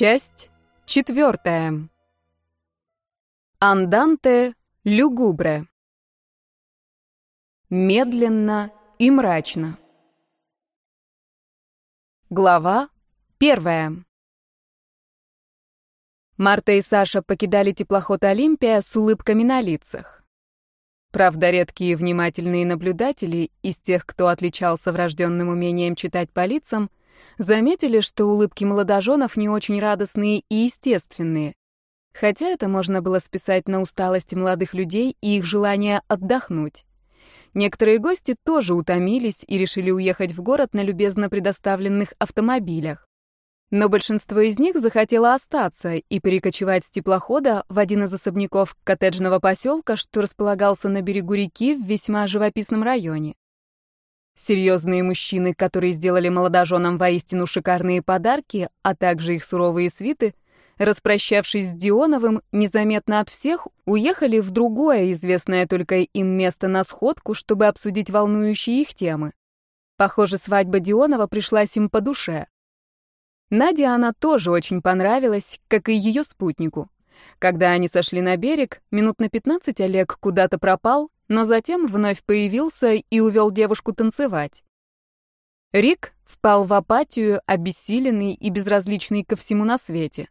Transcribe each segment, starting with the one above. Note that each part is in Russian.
Часть четвертая. Анданте люгубре. Медленно и мрачно. Глава первая. Марта и Саша покидали теплоход «Олимпия» с улыбками на лицах. Правда, редкие внимательные наблюдатели из тех, кто отличался врожденным умением читать по лицам, заметили, что улыбки молодоженов не очень радостные и естественные. Хотя это можно было списать на усталость молодых людей и их желание отдохнуть. Некоторые гости тоже утомились и решили уехать в город на любезно предоставленных автомобилях. Но большинство из них захотело остаться и перекочевать с теплохода в один из особняков коттеджного поселка, что располагался на берегу реки в весьма живописном районе. Серьезные мужчины, которые сделали молодоженам воистину шикарные подарки, а также их суровые свиты, распрощавшись с Дионовым, незаметно от всех, уехали в другое, известное только им место на сходку, чтобы обсудить волнующие их темы. Похоже, свадьба Дионова пришлась им по душе. Наде она тоже очень понравилась, как и ее спутнику. Когда они сошли на берег, минут на 15 Олег куда-то пропал, но затем вновь появился и увел девушку танцевать. Рик впал в апатию, обессиленный и безразличный ко всему на свете.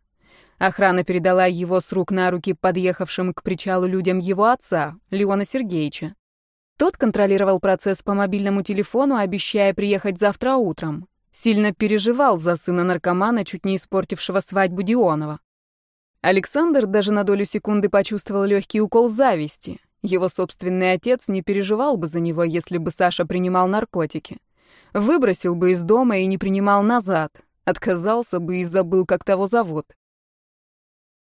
Охрана передала его с рук на руки подъехавшим к причалу людям его отца, Леона Сергеевича. Тот контролировал процесс по мобильному телефону, обещая приехать завтра утром. Сильно переживал за сына наркомана, чуть не испортившего свадьбу Дионова. Александр даже на долю секунды почувствовал легкий укол зависти. Его собственный отец не переживал бы за него, если бы Саша принимал наркотики. Выбросил бы из дома и не принимал назад. Отказался бы и забыл, как того зовут.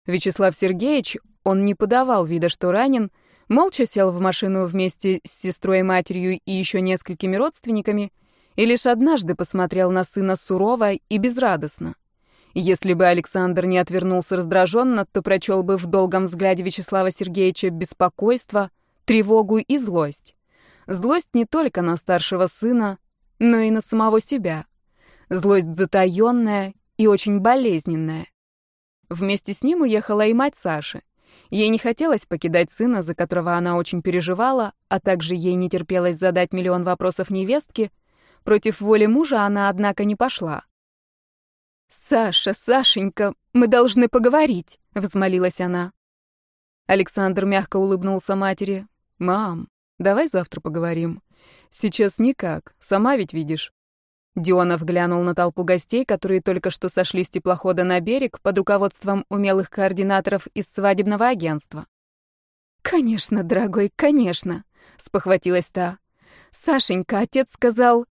Вячеслав Сергеевич, он не подавал вида, что ранен, молча сел в машину вместе с сестрой матерью и еще несколькими родственниками и лишь однажды посмотрел на сына сурово и безрадостно. Если бы Александр не отвернулся раздраженно, то прочел бы в долгом взгляде Вячеслава Сергеевича беспокойство, тревогу и злость. Злость не только на старшего сына, но и на самого себя. Злость затаённая и очень болезненная. Вместе с ним уехала и мать Саши. Ей не хотелось покидать сына, за которого она очень переживала, а также ей не терпелось задать миллион вопросов невестке. Против воли мужа она, однако, не пошла. «Саша, Сашенька, мы должны поговорить», — взмолилась она. Александр мягко улыбнулся матери. «Мам, давай завтра поговорим. Сейчас никак, сама ведь видишь». Дионов глянул на толпу гостей, которые только что сошли с теплохода на берег под руководством умелых координаторов из свадебного агентства. «Конечно, дорогой, конечно», — спохватилась та. «Сашенька, отец сказал...»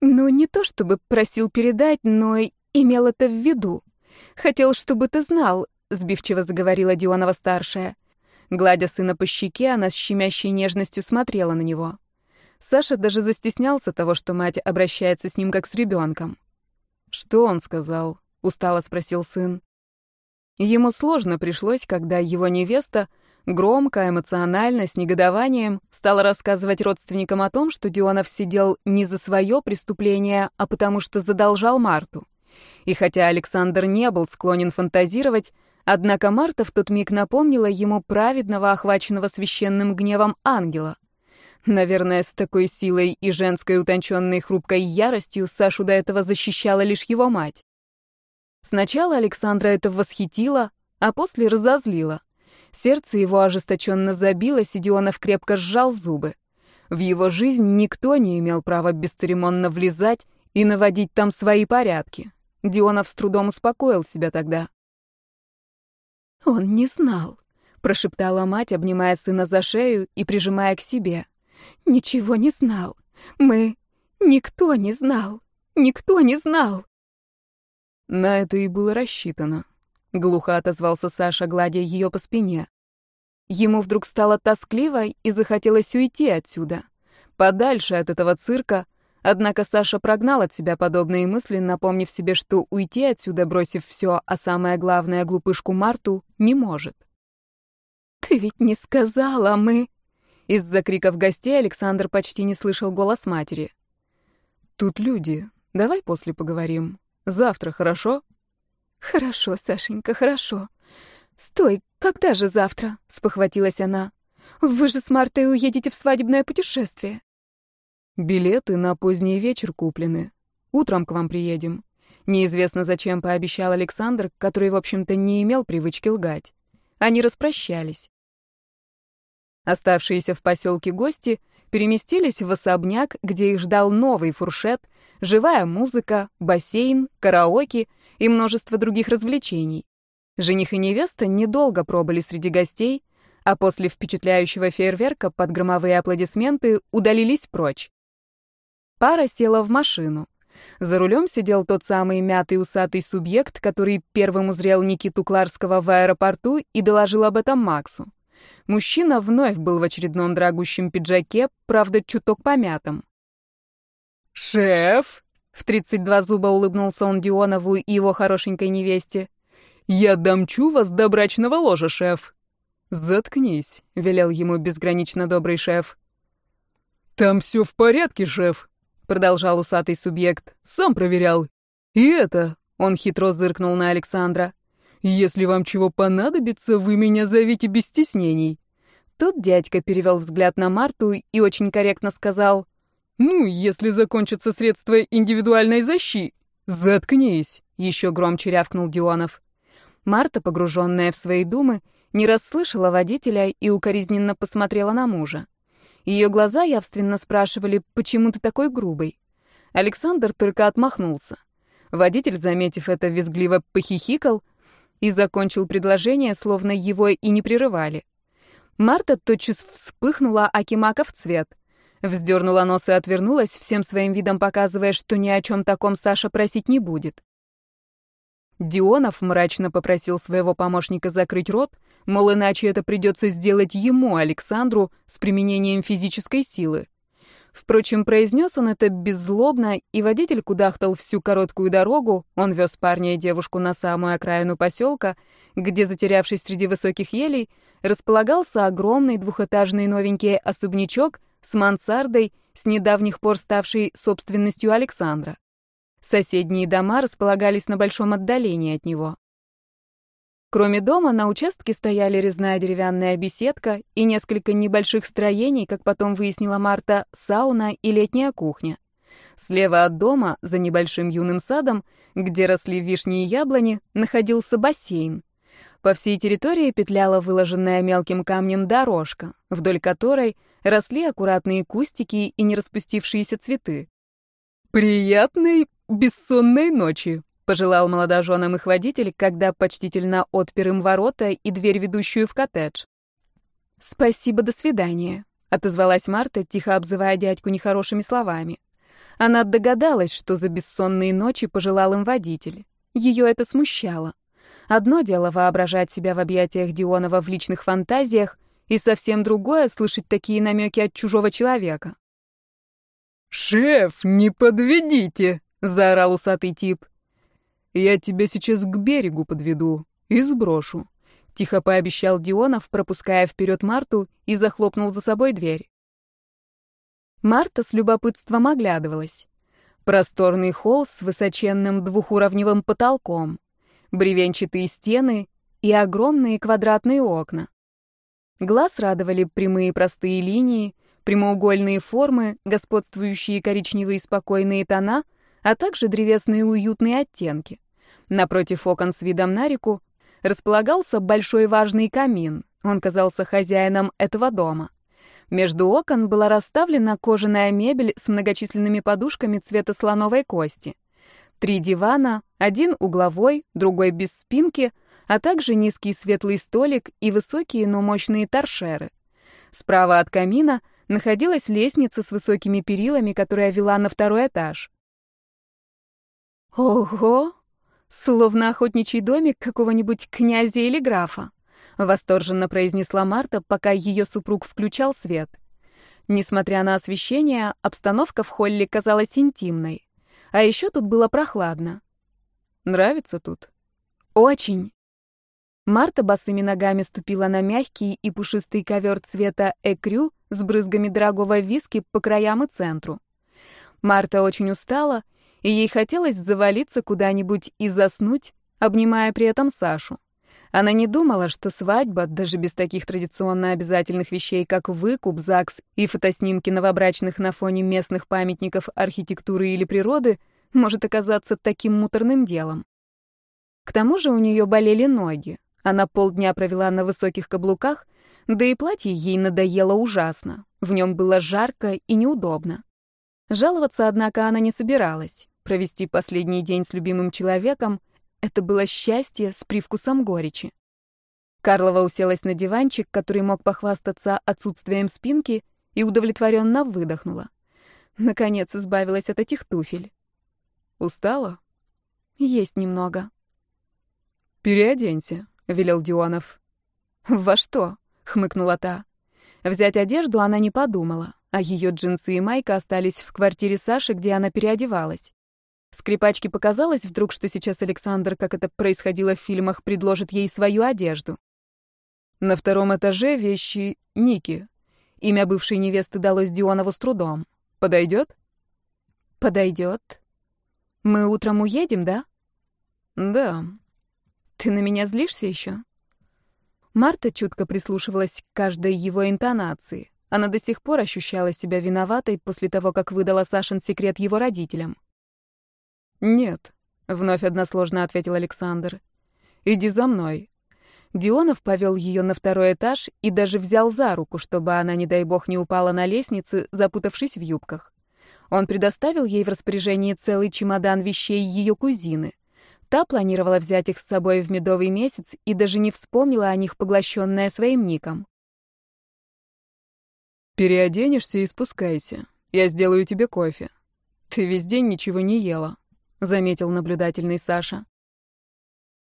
«Ну, не то чтобы просил передать, но имел это в виду. Хотел, чтобы ты знал, сбивчиво заговорила Дионова-старшая. Гладя сына по щеке, она с щемящей нежностью смотрела на него. Саша даже застеснялся того, что мать обращается с ним как с ребенком. «Что он сказал?» — устало спросил сын. Ему сложно пришлось, когда его невеста громко, эмоционально, с негодованием стала рассказывать родственникам о том, что Дионов сидел не за свое преступление, а потому что задолжал Марту. И хотя Александр не был склонен фантазировать, однако Марта в тот миг напомнила ему праведного, охваченного священным гневом ангела. Наверное, с такой силой и женской утонченной хрупкой яростью Сашу до этого защищала лишь его мать. Сначала Александра это восхитило, а после разозлило. Сердце его ожесточенно забилось, и Дионов крепко сжал зубы. В его жизнь никто не имел права бесцеремонно влезать и наводить там свои порядки. Дионов с трудом успокоил себя тогда. «Он не знал», — прошептала мать, обнимая сына за шею и прижимая к себе. «Ничего не знал. Мы... Никто не знал. Никто не знал». На это и было рассчитано. Глухо отозвался Саша, гладя ее по спине. Ему вдруг стало тоскливо и захотелось уйти отсюда. Подальше от этого цирка, Однако Саша прогнал от себя подобные мысли, напомнив себе, что уйти отсюда, бросив все, а самое главное, глупышку Марту, не может. «Ты ведь не сказала, мы...» Из-за криков гостей Александр почти не слышал голос матери. «Тут люди. Давай после поговорим. Завтра, хорошо?» «Хорошо, Сашенька, хорошо. Стой, когда же завтра?» — спохватилась она. «Вы же с Мартой уедете в свадебное путешествие». «Билеты на поздний вечер куплены. Утром к вам приедем». Неизвестно зачем пообещал Александр, который, в общем-то, не имел привычки лгать. Они распрощались. Оставшиеся в поселке гости переместились в особняк, где их ждал новый фуршет, живая музыка, бассейн, караоке и множество других развлечений. Жених и невеста недолго пробыли среди гостей, а после впечатляющего фейерверка под громовые аплодисменты удалились прочь. Пара села в машину. За рулем сидел тот самый мятый усатый субъект, который первым узрел Никиту Кларского в аэропорту и доложил об этом Максу. Мужчина вновь был в очередном дорогущем пиджаке, правда, чуток помятом. «Шеф!» — в 32 зуба улыбнулся он Дионову и его хорошенькой невесте. «Я дамчу вас до брачного ложа, шеф!» «Заткнись», — велел ему безгранично добрый шеф. «Там все в порядке, шеф», — продолжал усатый субъект. «Сам проверял. И это...» — он хитро зыркнул на Александра. «Если вам чего понадобится, вы меня зовите без стеснений». Тут дядька перевел взгляд на Марту и очень корректно сказал... «Ну, если закончатся средства индивидуальной защиты...» «Заткнись!» — еще громче рявкнул Дионов. Марта, погруженная в свои думы, не расслышала водителя и укоризненно посмотрела на мужа. Ее глаза явственно спрашивали, почему ты такой грубый. Александр только отмахнулся. Водитель, заметив это, визгливо похихикал и закончил предложение, словно его и не прерывали. Марта тотчас вспыхнула Акимака цвет. Вздернула нос и отвернулась, всем своим видом показывая, что ни о чем таком Саша просить не будет. Дионов мрачно попросил своего помощника закрыть рот, мол, иначе это придется сделать ему, Александру, с применением физической силы. Впрочем, произнес он это беззлобно, и водитель кудахтал всю короткую дорогу, он вез парня и девушку на самую окраину поселка, где, затерявшись среди высоких елей, располагался огромный двухэтажный новенький особнячок с мансардой, с недавних пор ставшей собственностью Александра. Соседние дома располагались на большом отдалении от него. Кроме дома, на участке стояли резная деревянная беседка и несколько небольших строений, как потом выяснила Марта, сауна и летняя кухня. Слева от дома, за небольшим юным садом, где росли вишни и яблони, находился бассейн. По всей территории петляла выложенная мелким камнем дорожка, вдоль которой росли аккуратные кустики и не распустившиеся цветы. «Приятной бессонной ночи», — пожелал молодоженам их водитель, когда почтительно отпер им ворота и дверь, ведущую в коттедж. «Спасибо, до свидания», — отозвалась Марта, тихо обзывая дядьку нехорошими словами. Она догадалась, что за бессонные ночи пожелал им водитель. Ее это смущало. Одно дело воображать себя в объятиях Дионова в личных фантазиях, и совсем другое — слышать такие намеки от чужого человека. «Шеф, не подведите!» Заорал усатый тип. «Я тебя сейчас к берегу подведу и сброшу», — тихо пообещал Дионов, пропуская вперед Марту и захлопнул за собой дверь. Марта с любопытством оглядывалась. Просторный холл с высоченным двухуровневым потолком, бревенчатые стены и огромные квадратные окна. Глаз радовали прямые простые линии, прямоугольные формы, господствующие коричневые спокойные тона а также древесные уютные оттенки. Напротив окон с видом на реку располагался большой важный камин. Он казался хозяином этого дома. Между окон была расставлена кожаная мебель с многочисленными подушками цвета слоновой кости. Три дивана, один угловой, другой без спинки, а также низкий светлый столик и высокие, но мощные торшеры. Справа от камина находилась лестница с высокими перилами, которая вела на второй этаж. Ого! Словно охотничий домик какого-нибудь князя или графа, восторженно произнесла Марта, пока ее супруг включал свет. Несмотря на освещение, обстановка в холле казалась интимной. А еще тут было прохладно. Нравится тут? Очень. Марта босыми ногами ступила на мягкий и пушистый ковер цвета экрю с брызгами дорогого виски по краям и центру. Марта очень устала и ей хотелось завалиться куда-нибудь и заснуть, обнимая при этом Сашу. Она не думала, что свадьба, даже без таких традиционно обязательных вещей, как выкуп, ЗАГС и фотоснимки новобрачных на фоне местных памятников архитектуры или природы, может оказаться таким муторным делом. К тому же у нее болели ноги. Она полдня провела на высоких каблуках, да и платье ей надоело ужасно. В нем было жарко и неудобно. Жаловаться, однако, она не собиралась. Провести последний день с любимым человеком — это было счастье с привкусом горечи. Карлова уселась на диванчик, который мог похвастаться отсутствием спинки, и удовлетворенно выдохнула. Наконец избавилась от этих туфель. «Устала?» «Есть немного». «Переоденься», — велел Дионов. «Во что?» — хмыкнула та. Взять одежду она не подумала а ее джинсы и майка остались в квартире Саши, где она переодевалась. Скрипачке показалось вдруг, что сейчас Александр, как это происходило в фильмах, предложит ей свою одежду. На втором этаже вещи Ники. Имя бывшей невесты далось Дионову с трудом. Подойдет? Подойдет. Мы утром уедем, да? Да. Ты на меня злишься еще? Марта чутко прислушивалась к каждой его интонации. Она до сих пор ощущала себя виноватой после того, как выдала Сашин секрет его родителям. «Нет», — вновь односложно ответил Александр. «Иди за мной». Дионов повел ее на второй этаж и даже взял за руку, чтобы она, не дай бог, не упала на лестнице, запутавшись в юбках. Он предоставил ей в распоряжение целый чемодан вещей ее кузины. Та планировала взять их с собой в медовый месяц и даже не вспомнила о них, поглощенная своим ником. «Переоденешься и спускайся. Я сделаю тебе кофе. Ты весь день ничего не ела», — заметил наблюдательный Саша.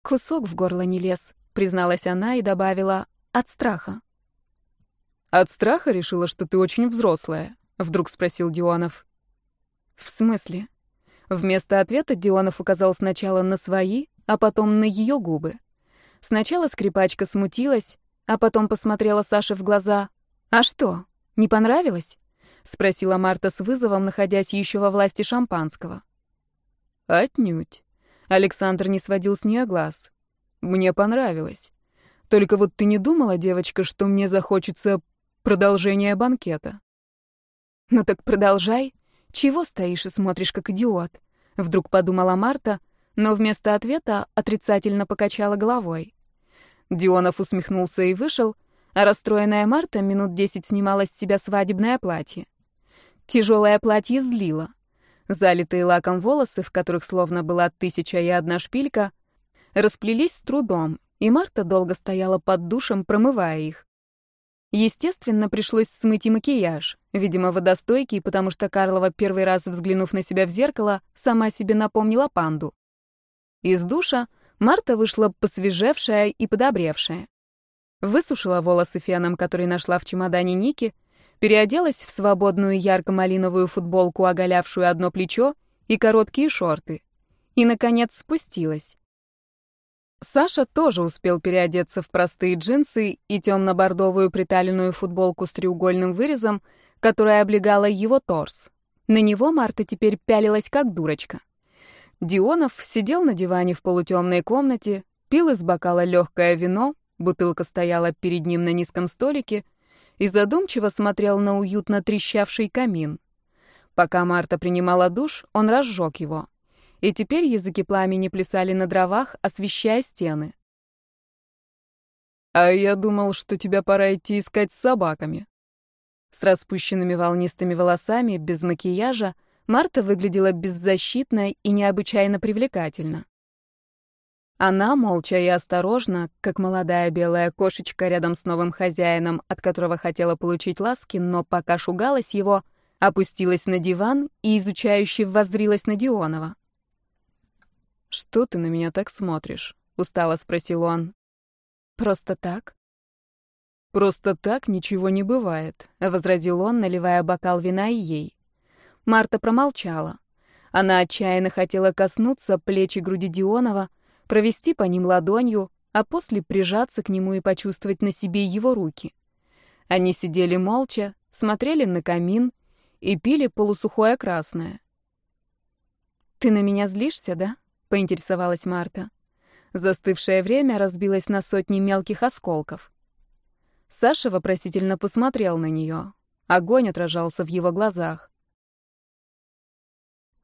«Кусок в горло не лез», — призналась она и добавила «от страха». «От страха решила, что ты очень взрослая?» — вдруг спросил Дионов. «В смысле?» Вместо ответа Дионов указал сначала на свои, а потом на ее губы. Сначала скрипачка смутилась, а потом посмотрела Саше в глаза. «А что, «Не понравилось?» — спросила Марта с вызовом, находясь еще во власти шампанского. «Отнюдь». Александр не сводил с нее глаз. «Мне понравилось. Только вот ты не думала, девочка, что мне захочется продолжения банкета?» «Ну так продолжай. Чего стоишь и смотришь, как идиот?» Вдруг подумала Марта, но вместо ответа отрицательно покачала головой. Дионов усмехнулся и вышел, а расстроенная Марта минут десять снимала с себя свадебное платье. Тяжелое платье злило. Залитые лаком волосы, в которых словно была тысяча и одна шпилька, расплелись с трудом, и Марта долго стояла под душем, промывая их. Естественно, пришлось смыть и макияж, видимо, водостойкий, потому что Карлова, первый раз взглянув на себя в зеркало, сама себе напомнила панду. Из душа Марта вышла посвежевшая и подобревшая высушила волосы феном, который нашла в чемодане Ники, переоделась в свободную ярко-малиновую футболку, оголявшую одно плечо, и короткие шорты. И, наконец, спустилась. Саша тоже успел переодеться в простые джинсы и темно-бордовую приталенную футболку с треугольным вырезом, которая облегала его торс. На него Марта теперь пялилась как дурочка. Дионов сидел на диване в полутемной комнате, пил из бокала легкое вино, Бутылка стояла перед ним на низком столике и задумчиво смотрел на уютно трещавший камин. Пока Марта принимала душ, он разжег его. И теперь языки пламени плясали на дровах, освещая стены. «А я думал, что тебя пора идти искать с собаками». С распущенными волнистыми волосами, без макияжа, Марта выглядела беззащитно и необычайно привлекательно. Она, молча и осторожно, как молодая белая кошечка рядом с новым хозяином, от которого хотела получить ласки, но пока шугалась его, опустилась на диван и изучающе воззрилась на Дионова. «Что ты на меня так смотришь?» — устало спросил он. «Просто так?» «Просто так ничего не бывает», — возразил он, наливая бокал вина и ей. Марта промолчала. Она отчаянно хотела коснуться плеч и груди Дионова, провести по ним ладонью, а после прижаться к нему и почувствовать на себе его руки. Они сидели молча, смотрели на камин и пили полусухое красное. «Ты на меня злишься, да?» — поинтересовалась Марта. Застывшее время разбилось на сотни мелких осколков. Саша вопросительно посмотрел на нее. Огонь отражался в его глазах.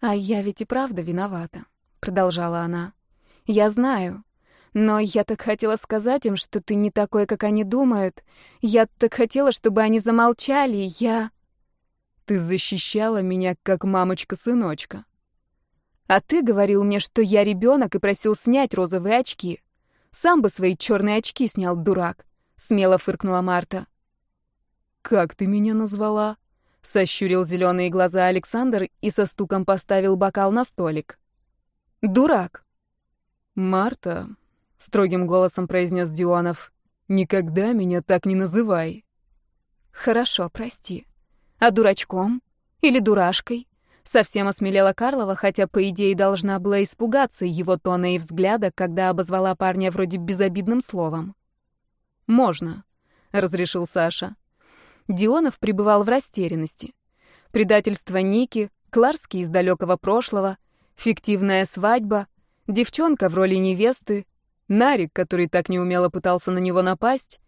«А я ведь и правда виновата», — продолжала она. «Я знаю. Но я так хотела сказать им, что ты не такой, как они думают. Я так хотела, чтобы они замолчали. Я...» «Ты защищала меня, как мамочка-сыночка». «А ты говорил мне, что я ребенок и просил снять розовые очки. Сам бы свои черные очки снял, дурак», — смело фыркнула Марта. «Как ты меня назвала?» — сощурил зеленые глаза Александр и со стуком поставил бокал на столик. «Дурак!» «Марта», — строгим голосом произнес Дионов, — «никогда меня так не называй». «Хорошо, прости. А дурачком? Или дурашкой?» Совсем осмелела Карлова, хотя, по идее, должна была испугаться его тона и взгляда, когда обозвала парня вроде безобидным словом. «Можно», — разрешил Саша. Дионов пребывал в растерянности. Предательство Ники, Кларский из далекого прошлого, фиктивная свадьба, девчонка в роли невесты, Нарик, который так неумело пытался на него напасть,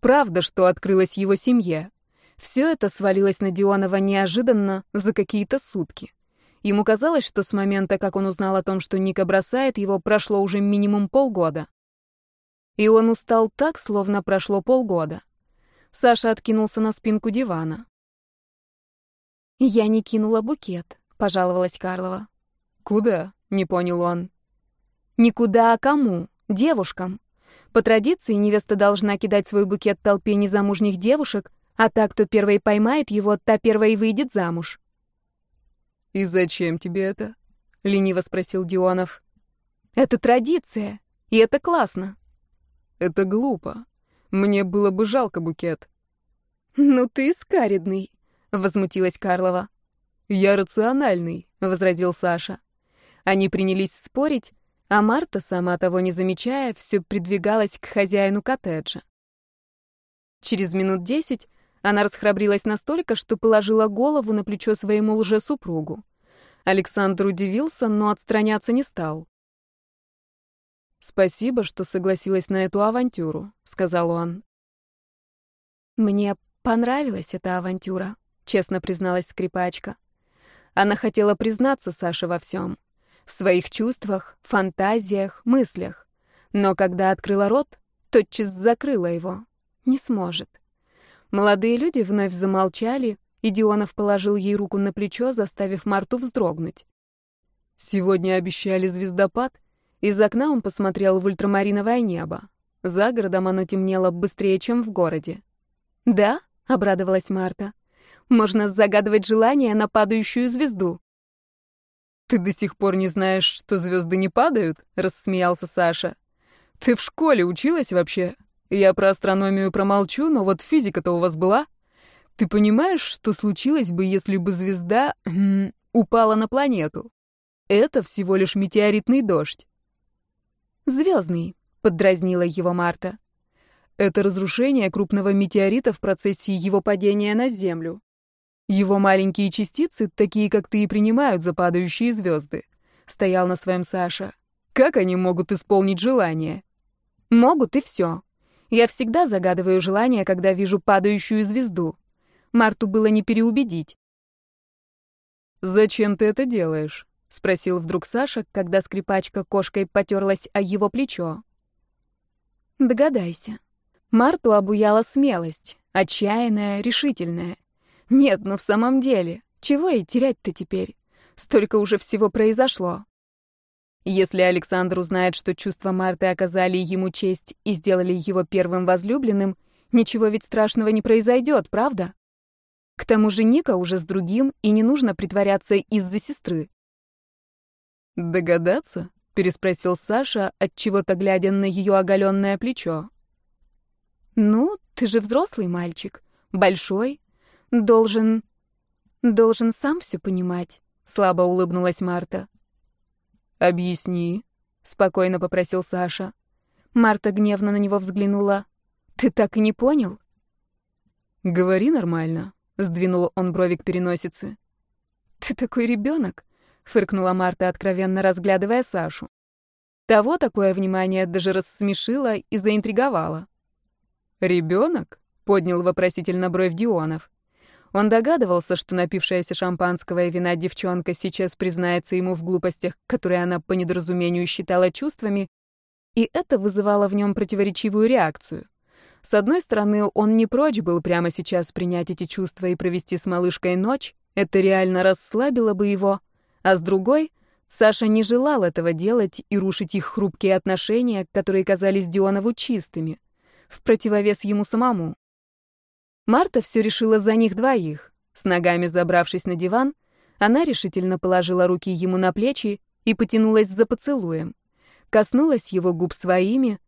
правда, что открылась его семье. Все это свалилось на Дионова неожиданно за какие-то сутки. Ему казалось, что с момента, как он узнал о том, что Ника бросает его, прошло уже минимум полгода. И он устал так, словно прошло полгода. Саша откинулся на спинку дивана. «Я не кинула букет», — пожаловалась Карлова. «Куда?» — не понял он. «Никуда, а кому? Девушкам. По традиции невеста должна кидать свой букет толпе незамужних девушек, а та, кто первой поймает его, та первой выйдет замуж». «И зачем тебе это?» — лениво спросил Дионов. «Это традиция, и это классно». «Это глупо. Мне было бы жалко букет. Ну ты скаридный, возмутилась Карлова. Я рациональный, возразил Саша. Они принялись спорить, а Марта, сама того не замечая, все придвигалась к хозяину коттеджа. Через минут десять она расхрабрилась настолько, что положила голову на плечо своему лжесупругу. Александр удивился, но отстраняться не стал. «Спасибо, что согласилась на эту авантюру», — сказал он. «Мне понравилась эта авантюра», — честно призналась скрипачка. Она хотела признаться Саше во всем. В своих чувствах, фантазиях, мыслях. Но когда открыла рот, тотчас закрыла его. Не сможет. Молодые люди вновь замолчали, и Дионов положил ей руку на плечо, заставив Марту вздрогнуть. «Сегодня обещали звездопад?» Из окна он посмотрел в ультрамариновое небо. За городом оно темнело быстрее, чем в городе. «Да?» — обрадовалась Марта. «Можно загадывать желание на падающую звезду». «Ты до сих пор не знаешь, что звезды не падают?» — рассмеялся Саша. «Ты в школе училась вообще? Я про астрономию промолчу, но вот физика-то у вас была. Ты понимаешь, что случилось бы, если бы звезда упала на планету? Это всего лишь метеоритный дождь. «Звездный», — поддразнила его Марта. «Это разрушение крупного метеорита в процессе его падения на Землю. Его маленькие частицы, такие как ты, и принимают за падающие звезды», — стоял на своем Саша. «Как они могут исполнить желание?» «Могут, и все. Я всегда загадываю желание, когда вижу падающую звезду. Марту было не переубедить». «Зачем ты это делаешь?» — спросил вдруг Саша, когда скрипачка кошкой потерлась о его плечо. «Догадайся. Марту обуяла смелость, отчаянная, решительная. Нет, ну в самом деле, чего ей терять-то теперь? Столько уже всего произошло». Если Александр узнает, что чувства Марты оказали ему честь и сделали его первым возлюбленным, ничего ведь страшного не произойдет, правда? К тому же Ника уже с другим, и не нужно притворяться из-за сестры. «Догадаться?» — переспросил Саша, от чего то глядя на ее оголенное плечо. «Ну, ты же взрослый мальчик, большой, должен... должен сам все понимать», — слабо улыбнулась Марта. «Объясни», — спокойно попросил Саша. Марта гневно на него взглянула. «Ты так и не понял?» «Говори нормально», — сдвинул он брови к переносице. «Ты такой ребенок», — фыркнула Марта, откровенно разглядывая Сашу. Того такое внимание даже рассмешило и заинтриговало. «Ребенок?» — поднял вопросительно бровь Дионов. Он догадывался, что напившаяся шампанского и вина девчонка сейчас признается ему в глупостях, которые она по недоразумению считала чувствами, и это вызывало в нем противоречивую реакцию. С одной стороны, он не прочь был прямо сейчас принять эти чувства и провести с малышкой ночь, это реально расслабило бы его, а с другой, Саша не желал этого делать и рушить их хрупкие отношения, которые казались Дионову чистыми, в противовес ему самому. Марта все решила за них двоих. С ногами забравшись на диван, она решительно положила руки ему на плечи и потянулась за поцелуем. Коснулась его губ своими,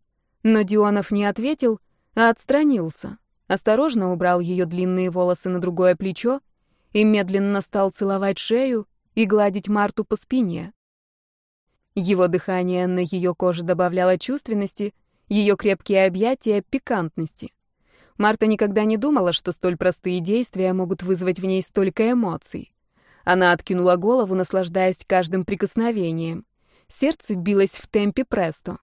но Дионов не ответил, а отстранился. Осторожно убрал ее длинные волосы на другое плечо и медленно стал целовать шею и гладить Марту по спине. Его дыхание на ее коже добавляло чувственности, ее крепкие объятия — пикантности. Марта никогда не думала, что столь простые действия могут вызвать в ней столько эмоций. Она откинула голову, наслаждаясь каждым прикосновением. Сердце билось в темпе престо.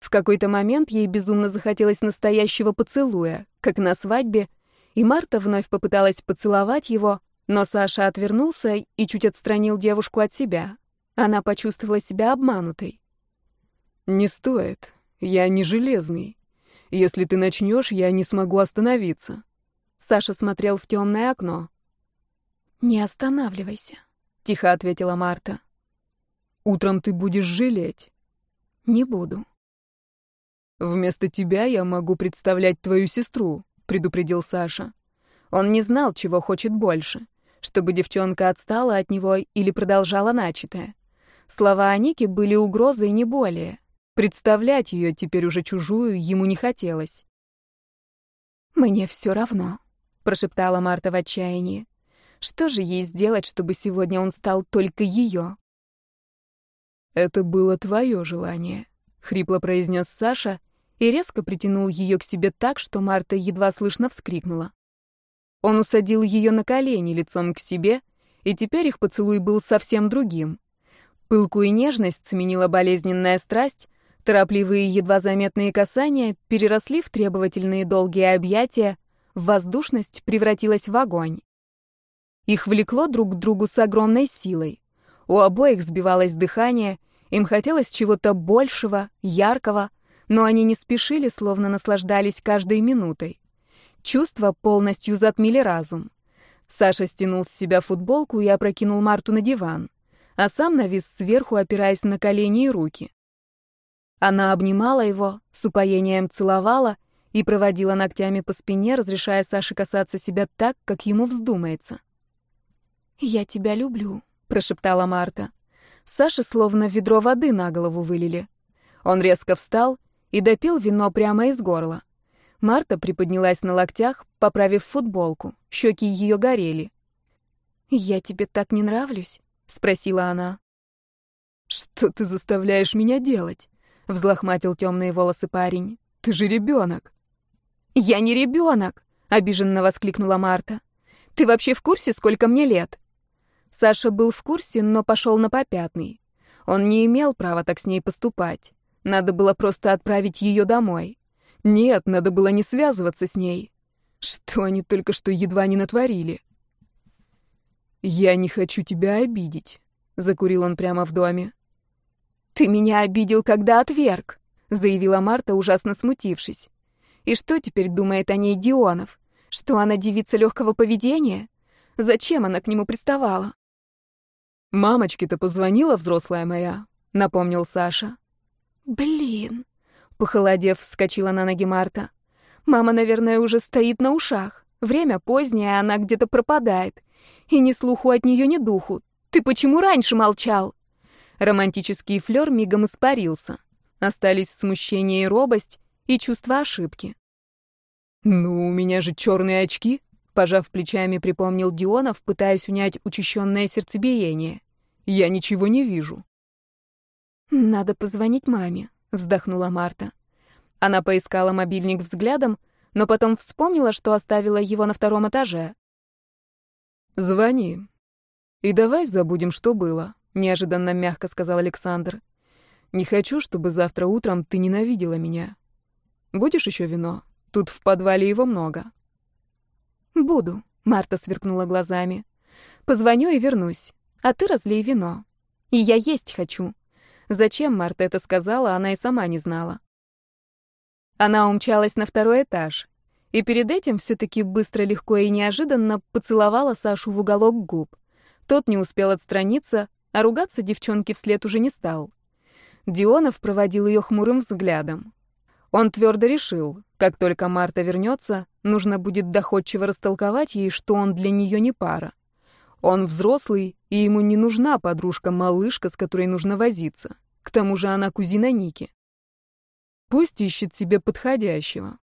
В какой-то момент ей безумно захотелось настоящего поцелуя, как на свадьбе, и Марта вновь попыталась поцеловать его, но Саша отвернулся и чуть отстранил девушку от себя. Она почувствовала себя обманутой. «Не стоит. Я не железный. Если ты начнешь, я не смогу остановиться». Саша смотрел в темное окно. «Не останавливайся», — тихо ответила Марта. «Утром ты будешь жалеть». «Не буду». «Вместо тебя я могу представлять твою сестру», — предупредил Саша. Он не знал, чего хочет больше, чтобы девчонка отстала от него или продолжала начатое. Слова Аники были угрозой не более. Представлять ее теперь уже чужую ему не хотелось. «Мне все равно», — прошептала Марта в отчаянии. «Что же ей сделать, чтобы сегодня он стал только ее?» «Это было твое желание», — хрипло произнес Саша и резко притянул ее к себе так, что Марта едва слышно вскрикнула. Он усадил ее на колени лицом к себе, и теперь их поцелуй был совсем другим. Пылкую нежность сменила болезненная страсть, Торопливые едва заметные касания переросли в требовательные долгие объятия, воздушность превратилась в огонь. Их влекло друг к другу с огромной силой. У обоих сбивалось дыхание, им хотелось чего-то большего, яркого, но они не спешили, словно наслаждались каждой минутой. Чувства полностью затмили разум. Саша стянул с себя футболку и опрокинул Марту на диван, а сам навис сверху, опираясь на колени и руки. Она обнимала его, с упоением целовала и проводила ногтями по спине, разрешая Саше касаться себя так, как ему вздумается. «Я тебя люблю», — прошептала Марта. Саше словно ведро воды на голову вылили. Он резко встал и допил вино прямо из горла. Марта приподнялась на локтях, поправив футболку. Щеки ее горели. «Я тебе так не нравлюсь?» — спросила она. «Что ты заставляешь меня делать?» — взлохматил темные волосы парень. «Ты же ребенок!» «Я не ребенок!» — обиженно воскликнула Марта. «Ты вообще в курсе, сколько мне лет?» Саша был в курсе, но пошел на попятный. Он не имел права так с ней поступать. Надо было просто отправить ее домой. Нет, надо было не связываться с ней. Что они только что едва не натворили. «Я не хочу тебя обидеть», — закурил он прямо в доме. «Ты меня обидел, когда отверг», — заявила Марта, ужасно смутившись. «И что теперь думает о ней Дионов? Что она девица легкого поведения? Зачем она к нему приставала?» «Мамочке-то позвонила взрослая моя», — напомнил Саша. «Блин», — похолодев, вскочила на ноги Марта. «Мама, наверное, уже стоит на ушах. Время позднее, она где-то пропадает. И ни слуху от нее, ни духу. Ты почему раньше молчал?» Романтический флёр мигом испарился. Остались смущение и робость, и чувство ошибки. «Ну, у меня же черные очки», — пожав плечами, припомнил Дионов, пытаясь унять учащенное сердцебиение. «Я ничего не вижу». «Надо позвонить маме», — вздохнула Марта. Она поискала мобильник взглядом, но потом вспомнила, что оставила его на втором этаже. «Звони. И давай забудем, что было», неожиданно мягко сказал Александр. Не хочу, чтобы завтра утром ты ненавидела меня. Будешь еще вино? Тут в подвале его много. Буду, Марта сверкнула глазами. Позвоню и вернусь. А ты разлей вино. И я есть хочу. Зачем Марта это сказала, она и сама не знала. Она умчалась на второй этаж. И перед этим все-таки быстро, легко и неожиданно поцеловала Сашу в уголок губ. Тот не успел отстраниться, а ругаться девчонке вслед уже не стал. Дионов проводил ее хмурым взглядом. Он твердо решил, как только Марта вернется, нужно будет доходчиво растолковать ей, что он для нее не пара. Он взрослый, и ему не нужна подружка-малышка, с которой нужно возиться. К тому же она кузина Ники. Пусть ищет себе подходящего.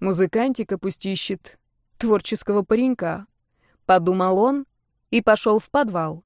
Музыкантика пусть ищет творческого паренька. Подумал он и пошел в подвал.